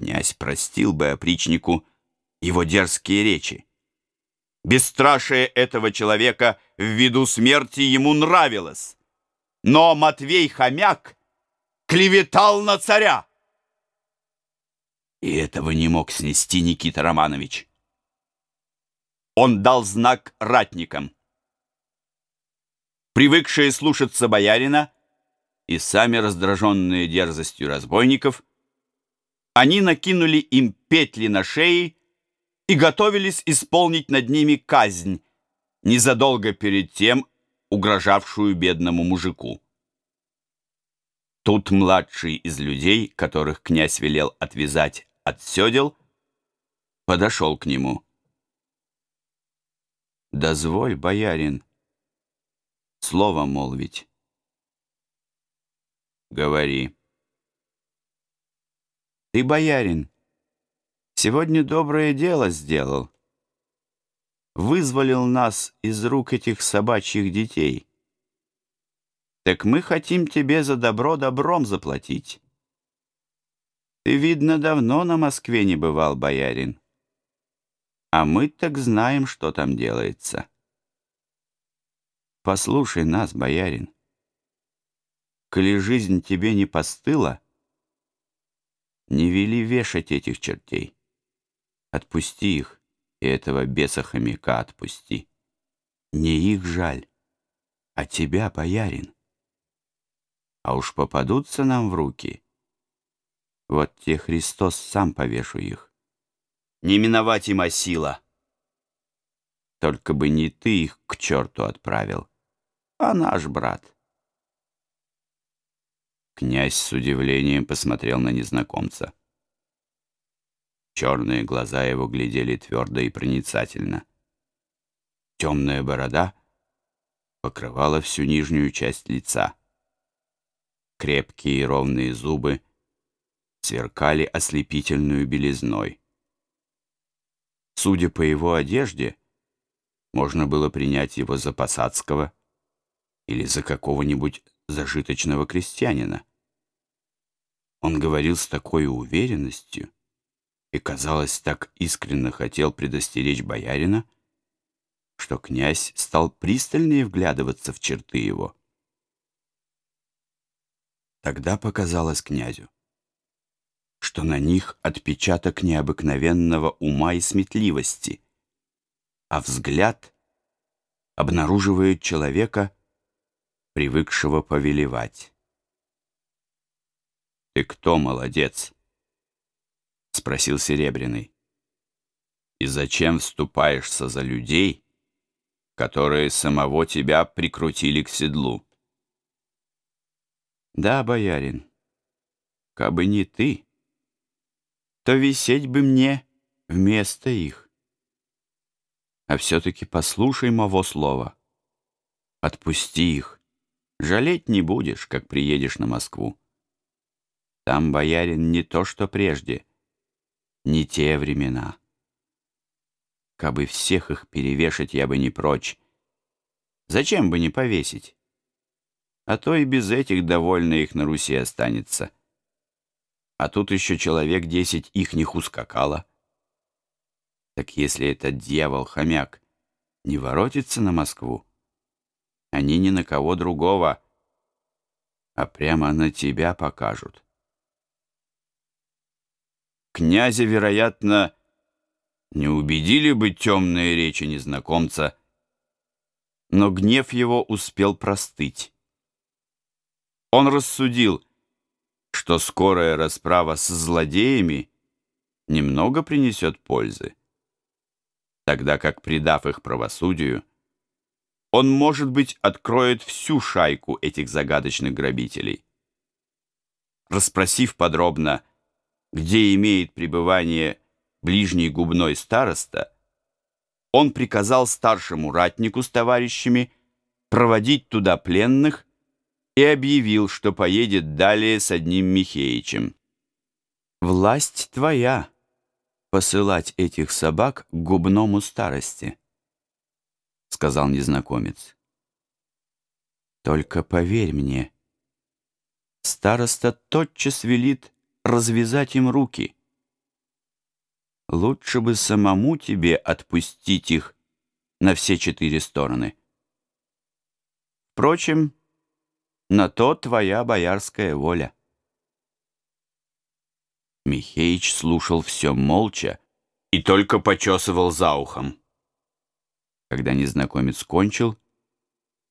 князь простил бы опричнику его дерзкие речи. Бесстрашие этого человека в виду смерти ему нравилось. Но Матвей Хомяк клеветал на царя. И этого не мог снести Никита Романович. Он дал знак ратникам. Привыкшие слушаться боярина и сами раздраженные дерзостью разбойников, они накинули им петли на шеи и готовились исполнить над ними казнь, незадолго перед тем угрожавшую бедному мужику. Тут младший из людей, которых князь велел отвязать от седел, подошел к нему. «Дозволь, боярин, слово молвить». «Говори». «Ты, боярин, Сегодня доброе дело сделал. Вызволил нас из рук этих собачьих детей. Так мы хотим тебе за добро добром заплатить. Ты, видно, давно на Москве не бывал, боярин. А мы так знаем, что там делается. Послушай нас, боярин. Коли жизнь тебе не постыла, не вели вешать этих чертей. Отпусти их, и этого беса-хомяка отпусти. Не их жаль, а тебя, боярин. А уж попадутся нам в руки. Вот те Христос сам повешу их. Не миновать им осила. Только бы не ты их к черту отправил, а наш брат. Князь с удивлением посмотрел на незнакомца. Черные глаза его глядели твердо и проницательно. Темная борода покрывала всю нижнюю часть лица. Крепкие и ровные зубы сверкали ослепительную белизной. Судя по его одежде, можно было принять его за посадского или за какого-нибудь зажиточного крестьянина. Он говорил с такой уверенностью, и, казалось, так искренне хотел предостеречь боярина, что князь стал пристальнее вглядываться в черты его. Тогда показалось князю, что на них отпечаток необыкновенного ума и сметливости, а взгляд обнаруживает человека, привыкшего повелевать. «Ты кто, молодец?» — спросил Серебряный. «И зачем вступаешься за людей, которые самого тебя прикрутили к седлу?» «Да, боярин, кабы не ты, то висеть бы мне вместо их. А все-таки послушай моего слова. Отпусти их, жалеть не будешь, как приедешь на Москву. Там, боярин, не то, что прежде» не те времена. Кабы всех их перевешать, я бы не прочь. Зачем бы не повесить? А то и без этих довольно их на Руси останется. А тут еще человек десять ихних ускакало. Так если этот дьявол-хомяк не воротится на Москву, они ни на кого другого, а прямо на тебя покажут князя, вероятно, не убедили бы темные речи незнакомца, но гнев его успел простыть. Он рассудил, что скорая расправа с злодеями немного принесет пользы, тогда как, предав их правосудию, он, может быть, откроет всю шайку этих загадочных грабителей. Расспросив подробно где имеет пребывание ближний губной староста, он приказал старшему ратнику с товарищами проводить туда пленных и объявил, что поедет далее с одним Михеичем. «Власть твоя посылать этих собак к губному старости», — сказал незнакомец. «Только поверь мне, староста тотчас велит развязать им руки, Лучше бы самому тебе отпустить их на все четыре стороны. Впрочем, на то твоя боярская воля. Михеич слушал все молча и только почесывал за ухом. Когда незнакомец кончил,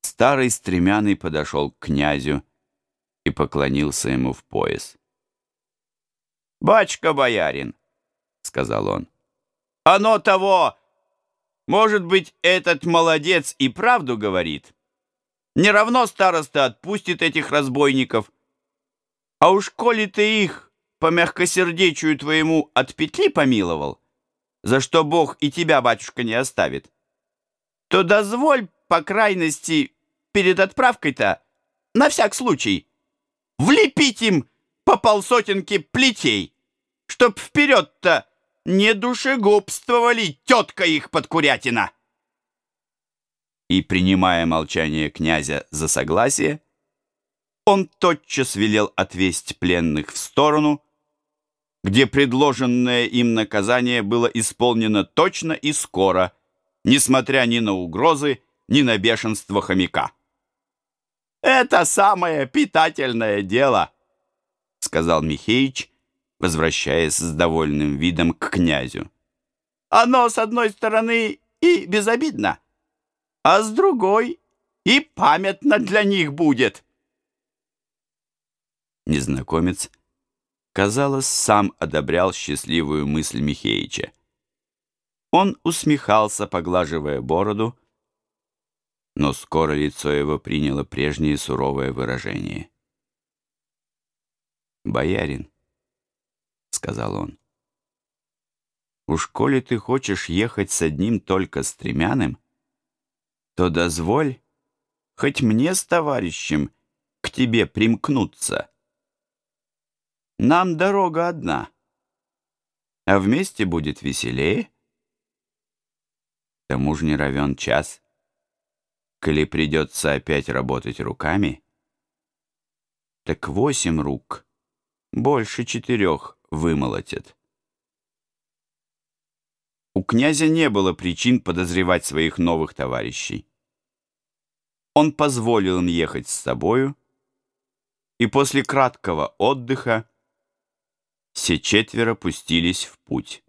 старый стремянный подошел к князю и поклонился ему в пояс. «Бачка, боярин!» — сказал он. «Оно того! Может быть, этот молодец и правду говорит? Не равно староста отпустит этих разбойников. А уж коли ты их по мягкосердечию твоему от петли помиловал, за что Бог и тебя, батюшка, не оставит, то дозволь, по крайности, перед отправкой-то, на всяк случай, влепить им по полсотенки плетей, чтоб вперед-то не душегубствовали тетка их подкурятина. И, принимая молчание князя за согласие, он тотчас велел отвесть пленных в сторону, где предложенное им наказание было исполнено точно и скоро, несмотря ни на угрозы, ни на бешенство хомяка. «Это самое питательное дело», — сказал Михеич, возвращаясь с довольным видом к князю. «Оно, с одной стороны, и безобидно, а с другой и памятно для них будет». Незнакомец, казалось, сам одобрял счастливую мысль Михеича. Он усмехался, поглаживая бороду, но скоро лицо его приняло прежнее суровое выражение. «Боярин», — сказал он, — «уж коли ты хочешь ехать с одним только стремянным, то дозволь хоть мне с товарищем к тебе примкнуться. Нам дорога одна, а вместе будет веселее. К тому же не равен час» коли придется опять работать руками, так восемь рук больше четырех вымолотят. У князя не было причин подозревать своих новых товарищей. Он позволил им ехать с собою, и после краткого отдыха все четверо пустились в путь.